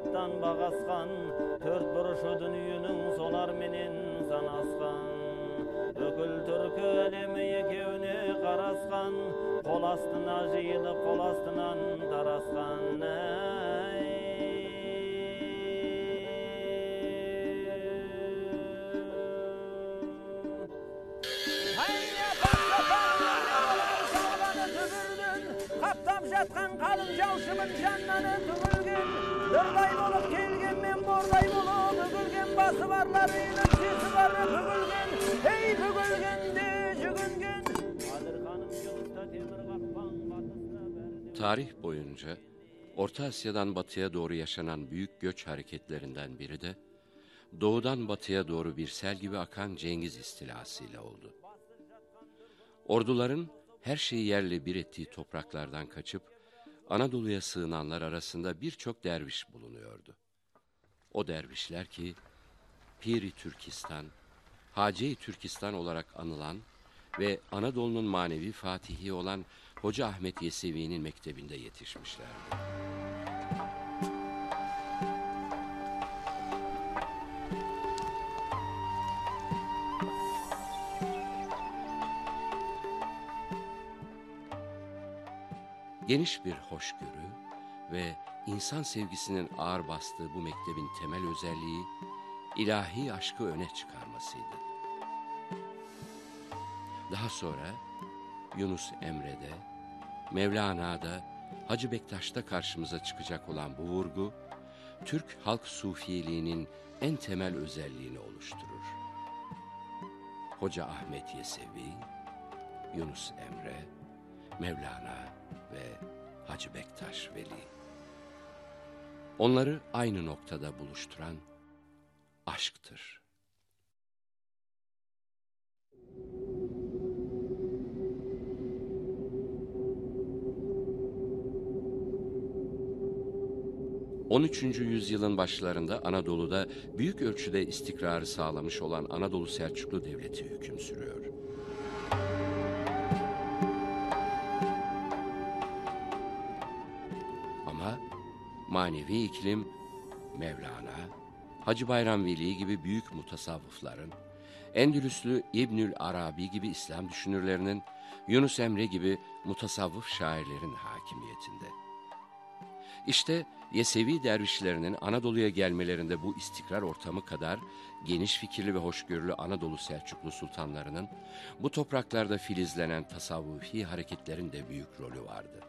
адамзаттан бағасқан төрт бұрышы дүниенің солар менен санасқан бүкіл түркі әлемі екеуіне қарасқан қол астына жиылып қол астынан тарасқан қаптап жатқан қалың жаушымын жаннаны түгілген Dırgay bulup kelgen men borgay bulup Ügülgen bası varlar ilim sesi var Pügülgen hey pügülgen de jügüngen Tarih boyunca Orta Asya'dan batıya doğru yaşanan büyük göç hareketlerinden biri de doğudan batıya doğru bir sel gibi akan Cengiz istilasıyla oldu. Orduların her şeyi yerle bir ettiği topraklardan kaçıp Anadolu'ya sığınanlar arasında birçok derviş bulunuyordu. O dervişler ki Piri Türkistan, Hace-i Türkistan olarak anılan ve Anadolu'nun manevi fatihi olan Hoca Ahmet Yesevi'nin mektebinde yetişmişlerdi. Geniş bir hoşgörü ve insan sevgisinin ağır bastığı bu mektebin temel özelliği ilahi aşkı öne çıkarmasıydı. Daha sonra Yunus Emre'de, Mevlana'da, Hacı Bektaş'ta karşımıza çıkacak olan bu vurgu, Türk halk sufiyeliğinin en temel özelliğini oluşturur. Hoca Ahmet Yesevi, Yunus Emre, Mevlana ve Hacı Bektaş Veli. Onları aynı noktada buluşturan aşktır. On üçüncü yüzyılın başlarında Anadolu'da büyük ölçüde istikrarı sağlamış olan Anadolu Selçuklu Devleti hüküm sürüyor. Manevi iklim Mevlana, Hacı Bayram Veli gibi büyük mutasavvıfların, Endülüslü İbnül Arabi gibi İslam düşünürlerinin, Yunus Emre gibi mutasavvıf şairlerin hakimiyetinde. İşte Yesevi dervişlerinin Anadolu'ya gelmelerinde bu istikrar ortamı kadar geniş fikirli ve hoşgörülü Anadolu Selçuklu sultanlarının bu topraklarda filizlenen tasavvufi hareketlerin de büyük rolü vardı.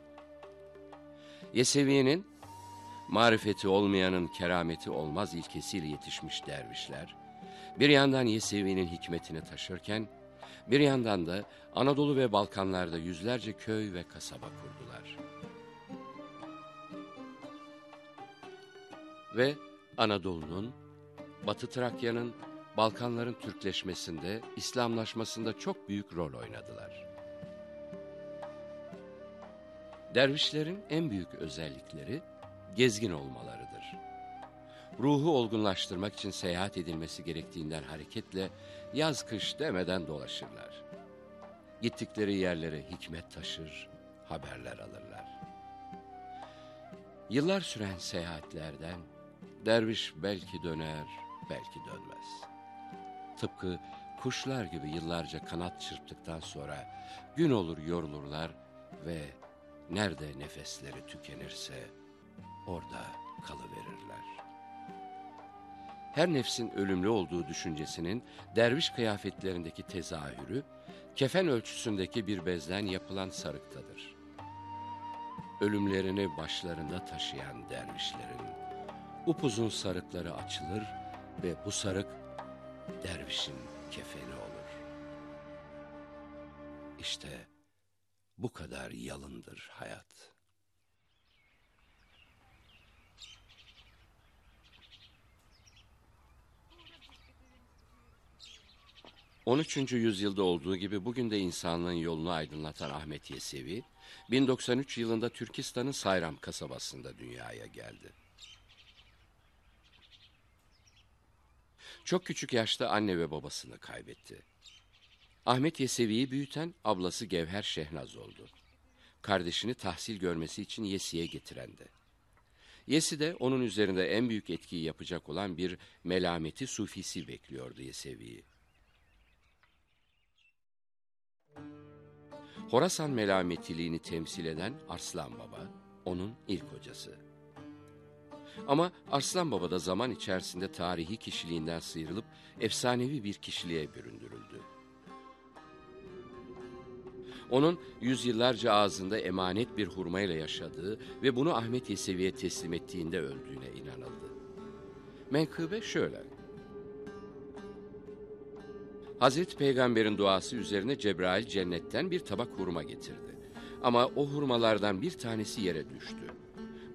Yesevi'nin marifeti olmayanın kerameti olmaz ilkesiyle yetişmiş dervişler, bir yandan Yesevi'nin hikmetini taşırken, bir yandan da Anadolu ve Balkanlarda yüzlerce köy ve kasaba kurdular. Ve Anadolu'nun, Batı Trakya'nın, Balkanların Türkleşmesinde, İslamlaşmasında çok büyük rol oynadılar. Dervişlerin en büyük özellikleri gezgin olmalarıdır. Ruhu olgunlaştırmak için seyahat edilmesi gerektiğinden hareketle yaz kış demeden dolaşırlar. Gittikleri yerlere hikmet taşır, haberler alırlar. Yıllar süren seyahatlerden derviş belki döner, belki dönmez. Tıpkı kuşlar gibi yıllarca kanat çırptıktan sonra gün olur yorulurlar ve nerede nefesleri tükenirse orada kalıverirler. Her nefsin ölümlü olduğu düşüncesinin derviş kıyafetlerindeki tezahürü, kefen ölçüsündeki bir bezden yapılan sarıktadır. Ölümlerini başlarında taşıyan dervişlerin upuzun sarıkları açılır ve bu sarık dervişin kefeni olur. İşte bu kadar yalındır hayat. On üçüncü yüzyılda olduğu gibi bugün de insanlığın yolunu aydınlatan Ahmet Yesevi, 1093 yılında Türkistan'ın Sayram kasabasında dünyaya geldi. Çok küçük yaşta anne ve babasını kaybetti. Ahmet Yesevi'yi büyüten ablası Gevher Şehnaz oldu. Kardeşini tahsil görmesi için Yesi'ye getirendi. Yesi de onun üzerinde en büyük etkiyi yapacak olan bir melameti sufisi bekliyordu Yesevi'yi. Horasan melametiliğini temsil eden Arslan Baba, onun ilk hocası. Ama Arslan Baba da zaman içerisinde tarihi kişiliğinden sıyrılıp efsanevi bir kişiliğe büründürüldü. Onun yüzyıllarca ağzında emanet bir hurmayla yaşadığı ve bunu Ahmet Yesevi'ye teslim ettiğinde öldüğüne inanıldı. Menkıbe şöyle. Hazreti Peygamber'in duası üzerine Cebrail cennetten bir tabak hurma getirdi. Ama o hurmalardan bir tanesi yere düştü.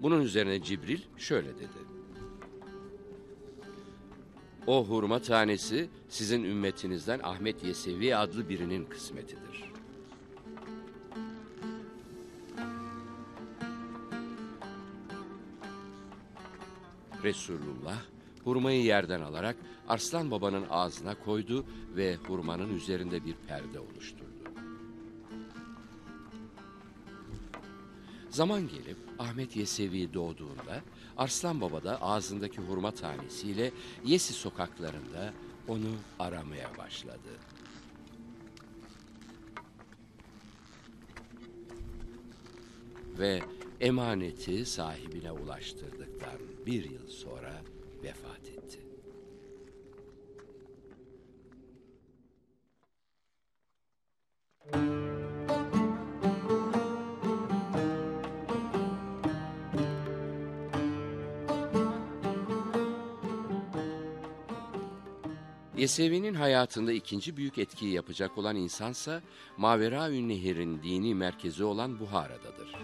Bunun üzerine Cibril şöyle dedi. O hurma tanesi sizin ümmetinizden Ahmet Yesevi adlı birinin kısmetidir. Resulullah hurmayı yerden alarak Arslan Baba'nın ağzına koydu ve hurmanın üzerinde bir perde oluşturdu. Zaman gelip Ahmet Yesevi doğduğunda Arslan Baba da ağzındaki hurma tanesiyle Yesi sokaklarında onu aramaya başladı. Ve emaneti sahibine ulaştırdıktan bir yıl sonra vefat Yesevi'nin hayatında ikinci büyük etkiyi yapacak olan insansa Mavera Nehir'in dini merkezi olan Buhara'dadır.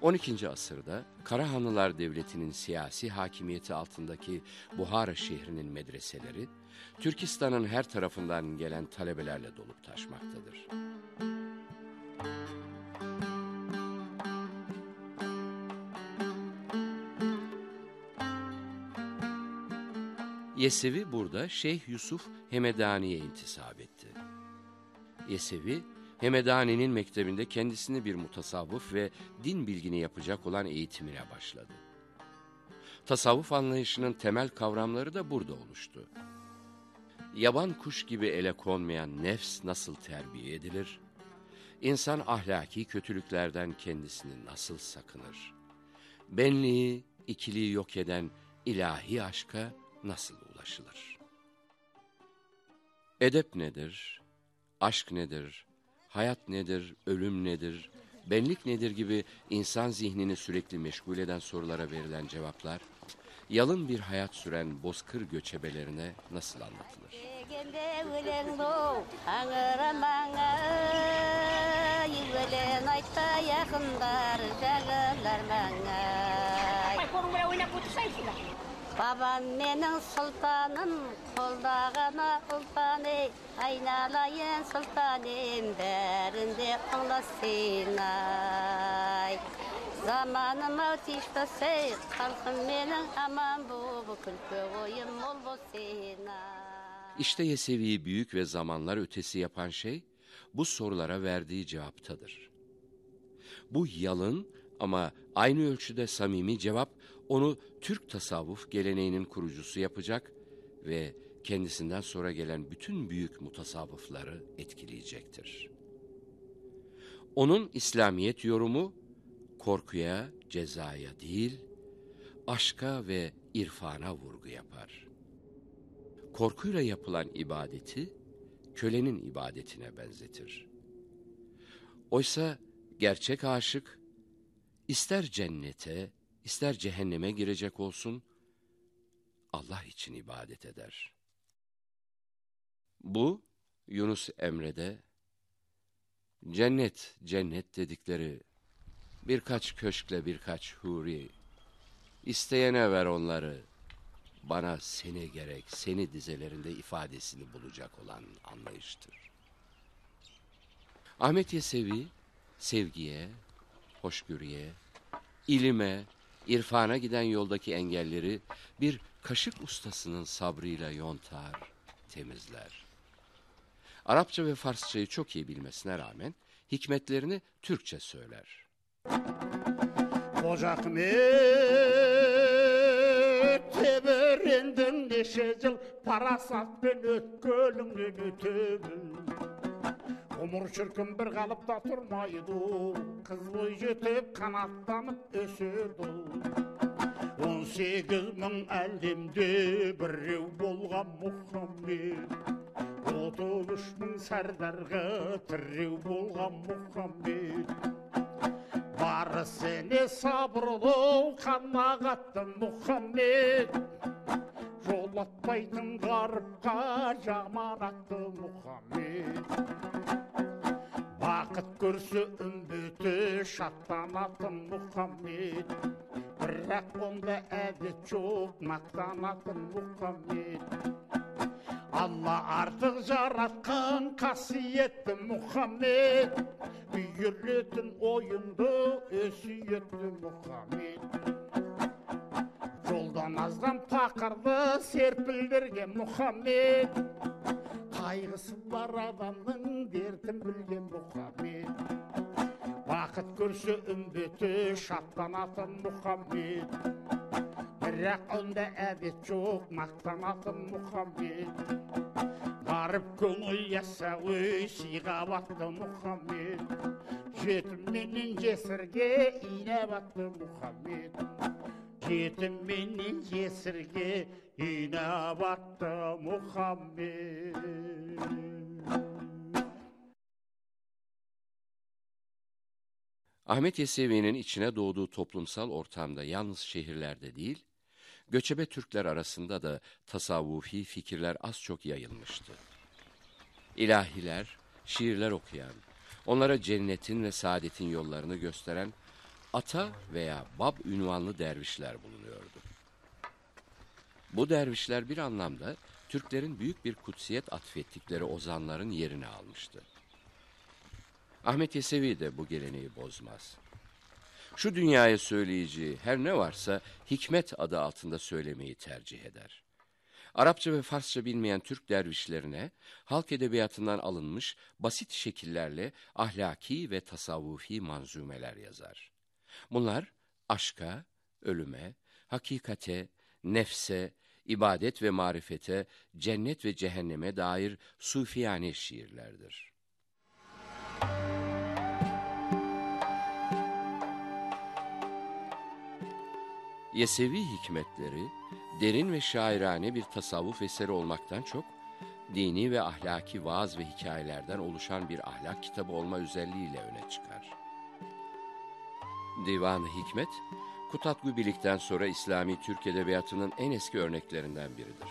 12. asırda Karahanlılar Devleti'nin siyasi hakimiyeti altındaki Buhara şehrinin medreseleri, Türkistan'ın her tarafından gelen talebelerle dolup taşmaktadır. Yesevi burada Şeyh Yusuf Hemedani'ye intisap etti. Yesevi, Hemedani'nin mektebinde kendisini bir mutasavvıf ve din bilgini yapacak olan eğitimine başladı. Tasavvuf anlayışının temel kavramları da burada oluştu. Yaban kuş gibi ele konmayan nefs nasıl terbiye edilir? İnsan ahlaki kötülüklerden kendisini nasıl sakınır? Benliği, ikiliği yok eden ilahi aşka nasıl ulaşılır? Edep nedir? Aşk nedir? hayat nedir, ölüm nedir, benlik nedir gibi insan zihnini sürekli meşgul eden sorulara verilen cevaplar, yalın bir hayat süren bozkır göçebelerine nasıl anlatılır? Babam menin sultanım, koldağına sultan ey, aynalayın sultanım, berinde anlasın ay. Zamanım ateş basay, kalkın menin aman bu, bu külkü oyun mol bolsun İşte Yesevi'yi büyük ve zamanlar ötesi yapan şey, bu sorulara verdiği cevaptadır. Bu yalın ama aynı ölçüde samimi cevap, onu Türk tasavvuf geleneğinin kurucusu yapacak ve kendisinden sonra gelen bütün büyük mutasavvıfları etkileyecektir. Onun İslamiyet yorumu korkuya, cezaya değil, aşka ve irfana vurgu yapar. Korkuyla yapılan ibadeti kölenin ibadetine benzetir. Oysa gerçek aşık ister cennete, ister cehenneme girecek olsun, Allah için ibadet eder. Bu, Yunus Emre'de, cennet, cennet dedikleri birkaç köşkle birkaç huri, isteyene ver onları, bana seni gerek, seni dizelerinde ifadesini bulacak olan anlayıştır. Ahmet Yesevi, sevgiye, hoşgörüye, ilime, irfana giden yoldaki engelleri bir kaşık ustasının sabrıyla yontar, temizler. Arapça ve Farsçayı çok iyi bilmesine rağmen hikmetlerini Türkçe söyler. Koca Ahmet teberendim neşe yıl parasat ben ötkölümden ötebim ғұмыр шіркін бір қалыпта тұрмайды қыз бой жетіп қанаттанып өседі он сегіз мың әлемде біреу болған мұхаммед отыз үш мың сардарға тіреу болған мұхаммед барысыне сабырлы қанағатты мұхаммед жолатпайтын ғарыпқа жамаратты мұхаммед. Бақыт көрсе үмбеті шаттанатын мұхаммед. Бірақ онда әдет жоқ мақтанатын мұхаммед. Алла артық жаратқан қасиетті мұхаммед. Үйірлетін ойынды өсиетті мұхаммед жаназдан тақырды серпілдірген мұхаммед қайғысы бар адамның дертін білген мұхаммед бақыт көрші үмбеті шаттанатын мұхаммед бірақ онда әдет жоқ мақтанатын мұхаммед барып көңіл ясауи сыйға батты мұхаммед жетім менің жесірге ине батты мұхаммед Muhammed Yetimmenin cesirge iğne battı Muhammed Ahmet Yesevi'nin içine doğduğu toplumsal ortamda yalnız şehirlerde değil, göçebe Türkler arasında da tasavvufi fikirler az çok yayılmıştı. İlahiler, şiirler okuyan, onlara cennetin ve saadetin yollarını gösteren ata veya bab ünvanlı dervişler bulunuyordu. Bu dervişler bir anlamda Türklerin büyük bir kutsiyet atfettikleri ozanların yerini almıştı. Ahmet Yesevi de bu geleneği bozmaz. Şu dünyaya söyleyeceği her ne varsa hikmet adı altında söylemeyi tercih eder. Arapça ve Farsça bilmeyen Türk dervişlerine halk edebiyatından alınmış basit şekillerle ahlaki ve tasavvufi manzumeler yazar. Bunlar aşka, ölüme, hakikate, nefse, ibadet ve marifete, cennet ve cehenneme dair sufiyane şiirlerdir. Yesevi hikmetleri, derin ve şairane bir tasavvuf eseri olmaktan çok, dini ve ahlaki vaaz ve hikayelerden oluşan bir ahlak kitabı olma özelliğiyle öne çıkar. Divan-ı Hikmet, Kutat Gubilik'ten sonra İslami Türk Edebiyatı'nın en eski örneklerinden biridir.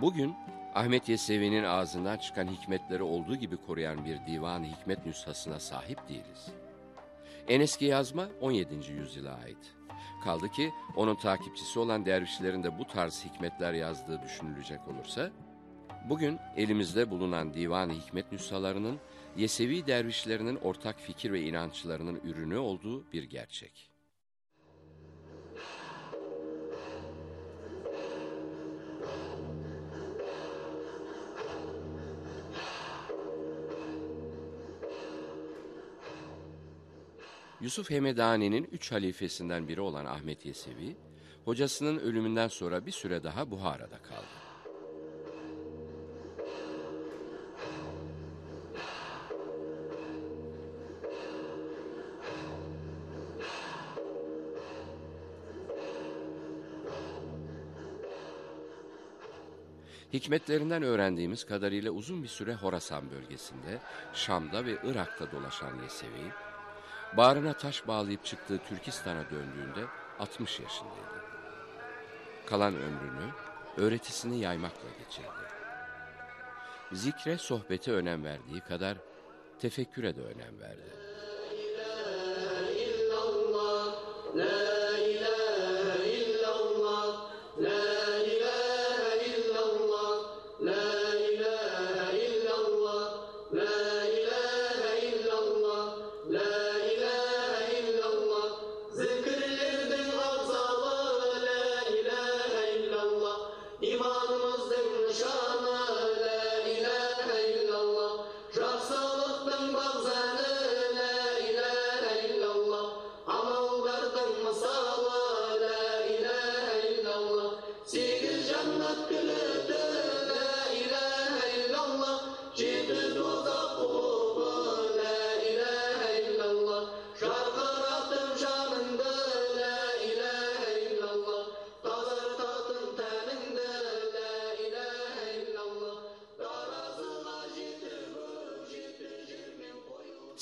Bugün Ahmet Yesevi'nin ağzından çıkan hikmetleri olduğu gibi koruyan bir Divan-ı Hikmet nüshasına sahip değiliz. En eski yazma 17. yüzyıla ait. Kaldı ki onun takipçisi olan dervişlerin de bu tarz hikmetler yazdığı düşünülecek olursa, bugün elimizde bulunan Divan-ı Hikmet nüshalarının Yesevi dervişlerinin ortak fikir ve inançlarının ürünü olduğu bir gerçek. Yusuf Hemedani'nin üç halifesinden biri olan Ahmet Yesevi, hocasının ölümünden sonra bir süre daha Buhara'da kaldı. Hikmetlerinden öğrendiğimiz kadarıyla uzun bir süre Horasan bölgesinde, Şam'da ve Irak'ta dolaşan Yesevi, bağrına taş bağlayıp çıktığı Türkistan'a döndüğünde 60 yaşındaydı. Kalan ömrünü öğretisini yaymakla geçirdi. Zikre, sohbete önem verdiği kadar tefekküre de önem verdi. Zikr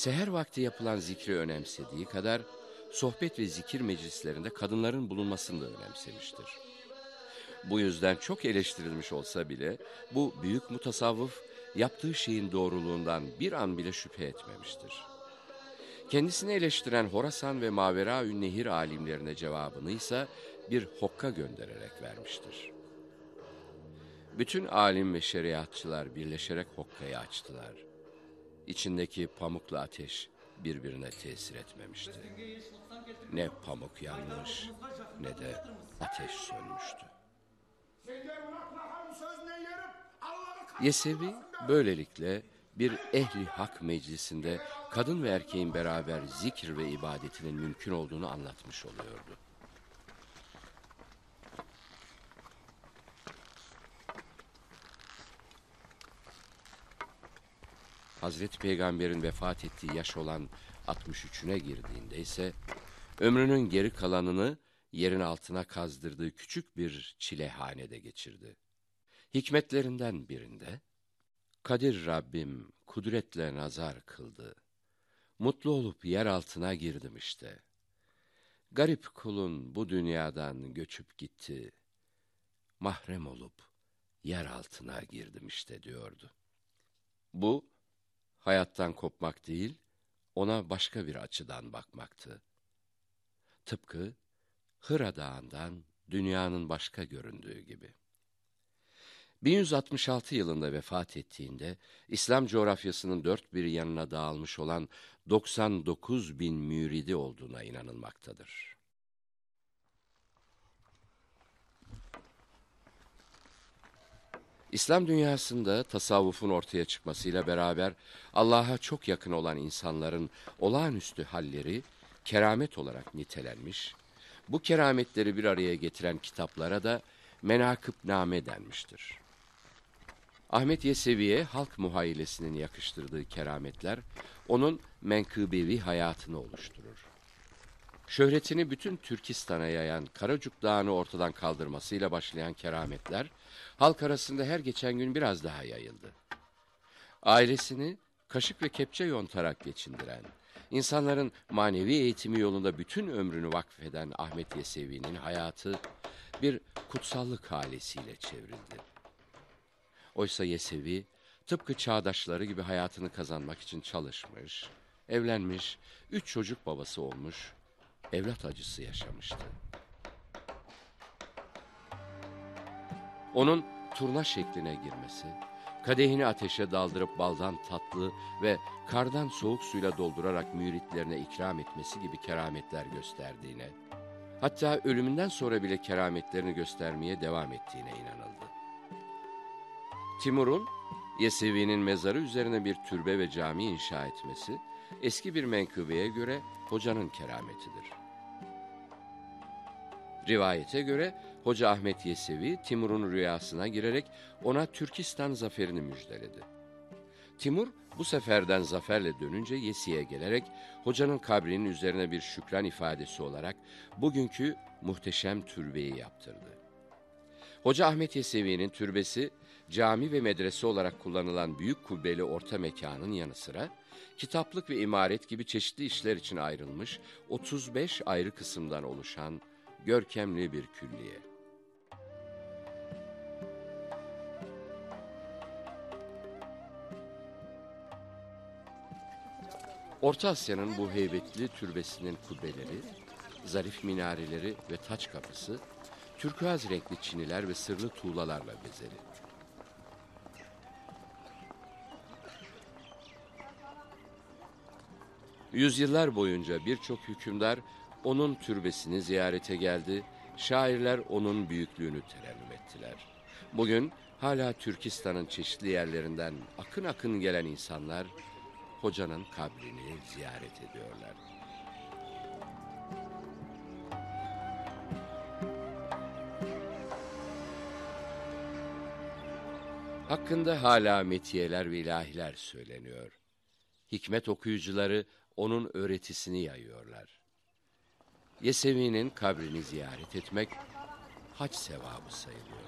Seher vakti yapılan zikri önemsediği kadar sohbet ve zikir meclislerinde kadınların bulunmasını da önemsemiştir. Bu yüzden çok eleştirilmiş olsa bile bu büyük mutasavvıf yaptığı şeyin doğruluğundan bir an bile şüphe etmemiştir. Kendisini eleştiren Horasan ve Mavera Nehir alimlerine cevabını ise bir hokka göndererek vermiştir. Bütün alim ve şeriatçılar birleşerek hokkayı açtılar. İçindeki pamukla ateş birbirine tesir etmemişti. Ne pamuk yanmış ne de ateş sönmüştü. Yesevi böylelikle bir ehli hak meclisinde kadın ve erkeğin beraber zikir ve ibadetinin mümkün olduğunu anlatmış oluyordu. Hazreti Peygamber'in vefat ettiği yaş olan 63'üne girdiğinde ise ömrünün geri kalanını yerin altına kazdırdığı küçük bir çilehanede geçirdi. Hikmetlerinden birinde, Kadir Rabbim kudretle nazar kıldı. Mutlu olup yer altına girdim işte. Garip kulun bu dünyadan göçüp gitti. Mahrem olup yer altına girdim işte diyordu. Bu, hayattan kopmak değil, ona başka bir açıdan bakmaktı. Tıpkı Hıra Dağı'ndan dünyanın başka göründüğü gibi. 1166 yılında vefat ettiğinde İslam coğrafyasının dört bir yanına dağılmış olan 99 bin müridi olduğuna inanılmaktadır. İslam dünyasında tasavvufun ortaya çıkmasıyla beraber Allah'a çok yakın olan insanların olağanüstü halleri keramet olarak nitelenmiş, bu kerametleri bir araya getiren kitaplara da menakıbname denmiştir. Ahmet Yesevi'ye halk muhayyilesinin yakıştırdığı kerametler, onun menkıbevi hayatını oluşturur. Şöhretini bütün Türkistan'a yayan Karacuk Dağı'nı ortadan kaldırmasıyla başlayan kerametler, halk arasında her geçen gün biraz daha yayıldı. Ailesini kaşık ve kepçe yontarak geçindiren, insanların manevi eğitimi yolunda bütün ömrünü vakfeden Ahmet Yesevi'nin hayatı bir kutsallık halesiyle çevrildi. Oysa Yesevi tıpkı çağdaşları gibi hayatını kazanmak için çalışmış, evlenmiş, üç çocuk babası olmuş, evlat acısı yaşamıştı. Onun turna şekline girmesi, kadehini ateşe daldırıp baldan tatlı ve kardan soğuk suyla doldurarak müritlerine ikram etmesi gibi kerametler gösterdiğine, hatta ölümünden sonra bile kerametlerini göstermeye devam ettiğine inanıldı. Timur'un Yesevi'nin mezarı üzerine bir türbe ve cami inşa etmesi, eski bir menkıbeye göre hocanın kerametidir. Rivayete göre Hoca Ahmet Yesevi Timur'un rüyasına girerek ona Türkistan zaferini müjdeledi. Timur bu seferden zaferle dönünce Yesi'ye gelerek hocanın kabrinin üzerine bir şükran ifadesi olarak bugünkü muhteşem türbeyi yaptırdı. Hoca Ahmet Yesevi'nin türbesi cami ve medrese olarak kullanılan büyük kubbeli orta mekanın yanı sıra kitaplık ve imaret gibi çeşitli işler için ayrılmış 35 ayrı kısımdan oluşan görkemli bir külliye. Orta Asya'nın bu heybetli türbesinin kubbeleri, zarif minareleri ve taç kapısı, türkuaz renkli çiniler ve sırlı tuğlalarla bezeli. Yüzyıllar boyunca birçok hükümdar onun türbesini ziyarete geldi, şairler onun büyüklüğünü terennüm ettiler. Bugün hala Türkistan'ın çeşitli yerlerinden akın akın gelen insanlar hocanın kabrini ziyaret ediyorlar. Hakkında hala metiyeler ve ilahiler söyleniyor. Hikmet okuyucuları onun öğretisini yayıyorlar. Yesevi'nin kabrini ziyaret etmek hac sevabı sayılıyor.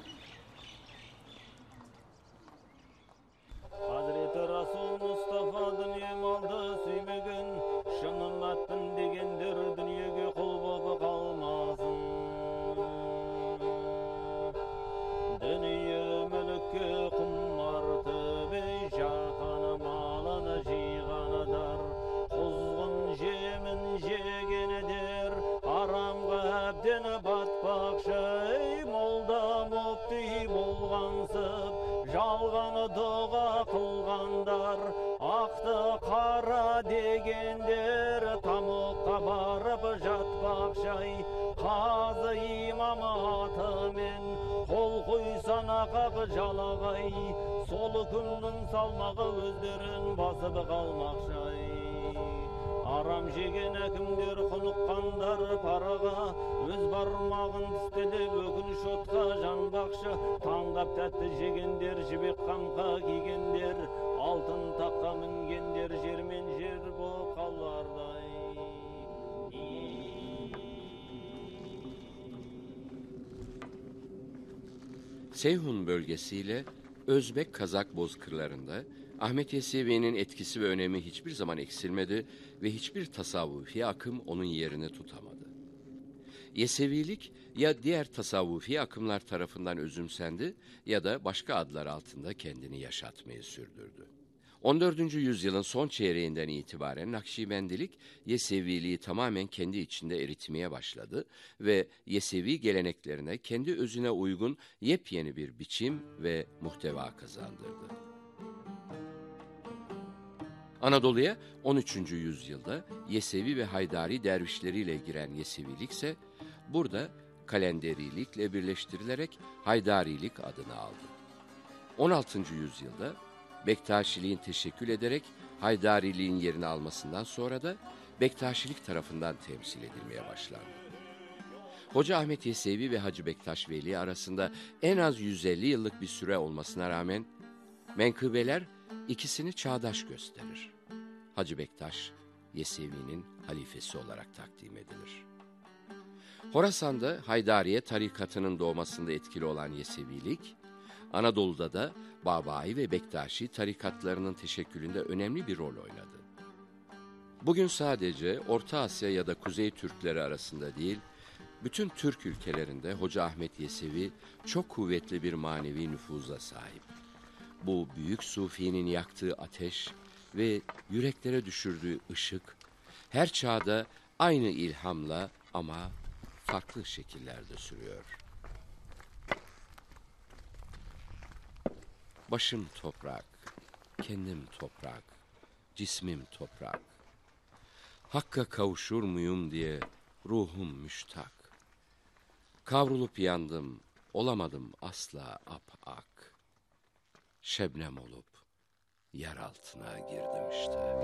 салмағы өздерін басып қалмақ жай арам жеген әкімдер құныққандар параға өз бармағын тістелеп өкініш отқа жанбақшы таңдап тәтті жегендер жібек қамқа кигендер алтын таққа мінгендер жермен жер боп қалардай Seyhun bölgesiyle Özbek Kazak bozkırlarında Ahmet Yesevi'nin etkisi ve önemi hiçbir zaman eksilmedi ve hiçbir tasavvufi akım onun yerini tutamadı. Yesevilik ya diğer tasavvufi akımlar tarafından özümsendi ya da başka adlar altında kendini yaşatmayı sürdürdü. 14. yüzyılın son çeyreğinden itibaren Nakşibendilik Yeseviliği tamamen kendi içinde eritmeye başladı ve Yesevi geleneklerine kendi özüne uygun yepyeni bir biçim ve muhteva kazandırdı. Anadolu'ya 13. yüzyılda Yesevi ve Haydari dervişleriyle giren Yesevilik ise burada kalenderilikle birleştirilerek Haydarilik adını aldı. 16. yüzyılda Bektaşiliğin teşekkül ederek Haydariliğin yerini almasından sonra da Bektaşilik tarafından temsil edilmeye başlandı. Hoca Ahmet Yesevi ve Hacı Bektaş Veli arasında en az 150 yıllık bir süre olmasına rağmen menkıbeler ikisini çağdaş gösterir. Hacı Bektaş, Yesevi'nin halifesi olarak takdim edilir. Horasan'da Haydariye tarikatının doğmasında etkili olan Yesevilik, Anadolu'da da Babai ve Bektaşi tarikatlarının teşekkülünde önemli bir rol oynadı. Bugün sadece Orta Asya ya da Kuzey Türkleri arasında değil, bütün Türk ülkelerinde Hoca Ahmet Yesevi çok kuvvetli bir manevi nüfuza sahip. Bu büyük sufinin yaktığı ateş ve yüreklere düşürdüğü ışık, her çağda aynı ilhamla ama farklı şekillerde sürüyor. Başım toprak, kendim toprak, cismim toprak. Hakka kavuşur muyum diye ruhum müştak. Kavrulup yandım, olamadım asla ap-ak. Şebnem olup yer altına girdim işte.